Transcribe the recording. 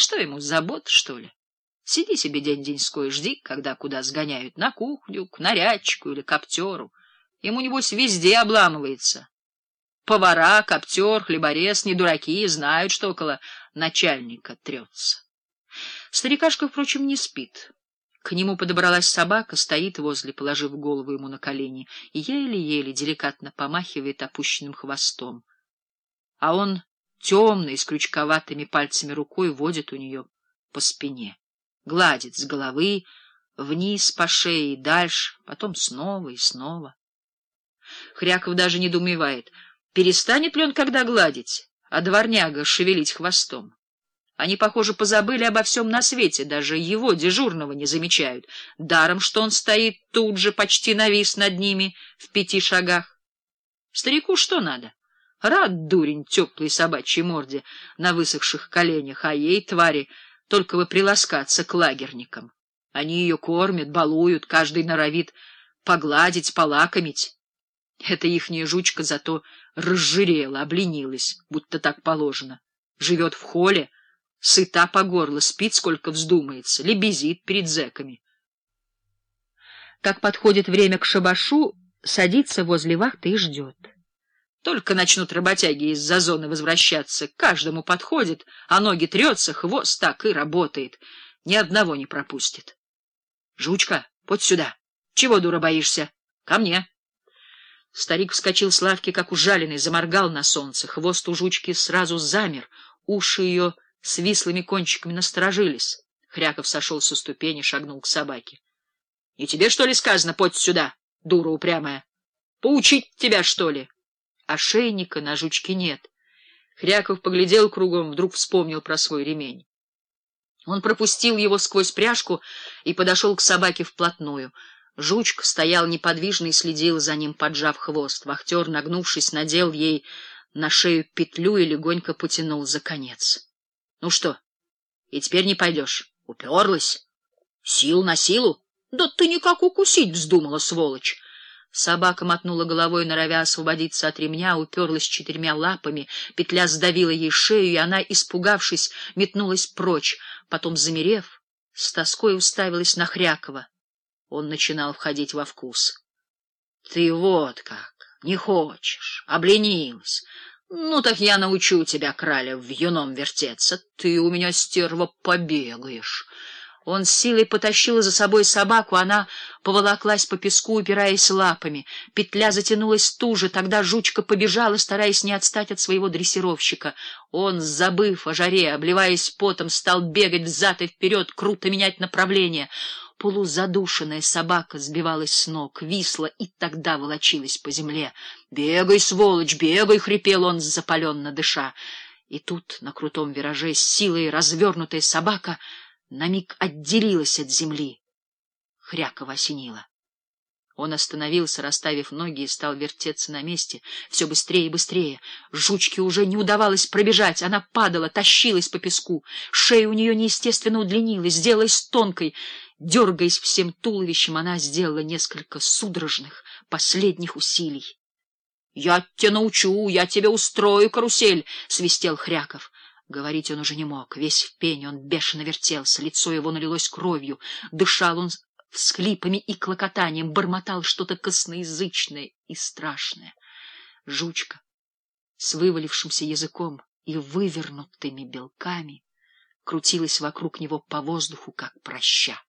что ему, забот, что ли? Сиди себе день-деньской, жди, когда куда сгоняют, на кухню, к нарядчику или коптеру. Ему, небось, везде обламывается. Повара, коптер, хлеборез, не дураки, знают, что около начальника трется. Старикашка, впрочем, не спит. К нему подобралась собака, стоит возле, положив голову ему на колени, и еле-еле деликатно помахивает опущенным хвостом. А он темный, с крючковатыми пальцами рукой водит у нее по спине, гладит с головы, вниз по шее и дальше, потом снова и снова. Хряков даже недоумевает, перестанет ли он когда гладить, а дворняга шевелить хвостом. Они, похоже, позабыли обо всем на свете, даже его, дежурного, не замечают. Даром, что он стоит тут же, почти навис над ними, в пяти шагах. Старику что надо? Рад дурень теплой собачьей морде на высохших коленях, а ей, твари, только бы приласкаться к лагерникам. Они ее кормят, балуют, каждый норовит погладить, полакомить. Эта ихняя жучка зато разжирела, обленилась, будто так положено. Живет в холле, сыта по горло, спит сколько вздумается, лебезит перед зэками. Как подходит время к шабашу, садится возле вахты и ждет. Только начнут работяги из-за зоны возвращаться, каждому подходит, а ноги трется, хвост так и работает, ни одного не пропустит. — Жучка, подь сюда. Чего, дура, боишься? Ко мне. Старик вскочил с лавки, как ужаленный, заморгал на солнце. Хвост у жучки сразу замер, уши ее с вислыми кончиками насторожились. Хряков сошел со ступени, шагнул к собаке. — И тебе, что ли, сказано, подь сюда, дура упрямая? Поучить тебя, что ли? Ошейника на жучке нет. Хряков поглядел кругом, вдруг вспомнил про свой ремень. Он пропустил его сквозь пряжку и подошел к собаке вплотную. Жучка стоял неподвижно и следил за ним, поджав хвост. Вахтер, нагнувшись, надел ей на шею петлю и легонько потянул за конец. — Ну что, и теперь не пойдешь? Уперлась? Сил на силу? Да ты никак укусить вздумала, сволочь! Собака мотнула головой, норовя освободиться от ремня, уперлась четырьмя лапами, петля сдавила ей шею, и она, испугавшись, метнулась прочь. Потом, замерев, с тоской уставилась на Хрякова. Он начинал входить во вкус. — Ты вот как, не хочешь, обленилась. Ну, так я научу тебя, краля, в юном вертеться. Ты у меня, стерва, побегаешь. Он с силой потащил за собой собаку, она поволоклась по песку, упираясь лапами. Петля затянулась туже, тогда жучка побежала, стараясь не отстать от своего дрессировщика. Он, забыв о жаре, обливаясь потом, стал бегать взад и вперед, круто менять направление. Полузадушенная собака сбивалась с ног, висла и тогда волочилась по земле. — Бегай, сволочь, бегай! — хрипел он, запаленно дыша. И тут, на крутом вираже, с силой развернутая собака на миг отделилась от земли. Хрякова осенила. Он остановился, расставив ноги, и стал вертеться на месте все быстрее и быстрее. Жучке уже не удавалось пробежать, она падала, тащилась по песку. Шея у нее неестественно удлинилась, сделалась тонкой. Дергаясь всем туловищем, она сделала несколько судорожных, последних усилий. — Я тебя научу, я тебе устрою карусель! — свистел Хряков. Говорить он уже не мог. Весь в пене он бешено вертелся, лицо его налилось кровью. Дышал он всхлипами и клокотанием, бормотал что-то косноязычное и страшное. Жучка с вывалившимся языком и вывернутыми белками крутилась вокруг него по воздуху, как проща.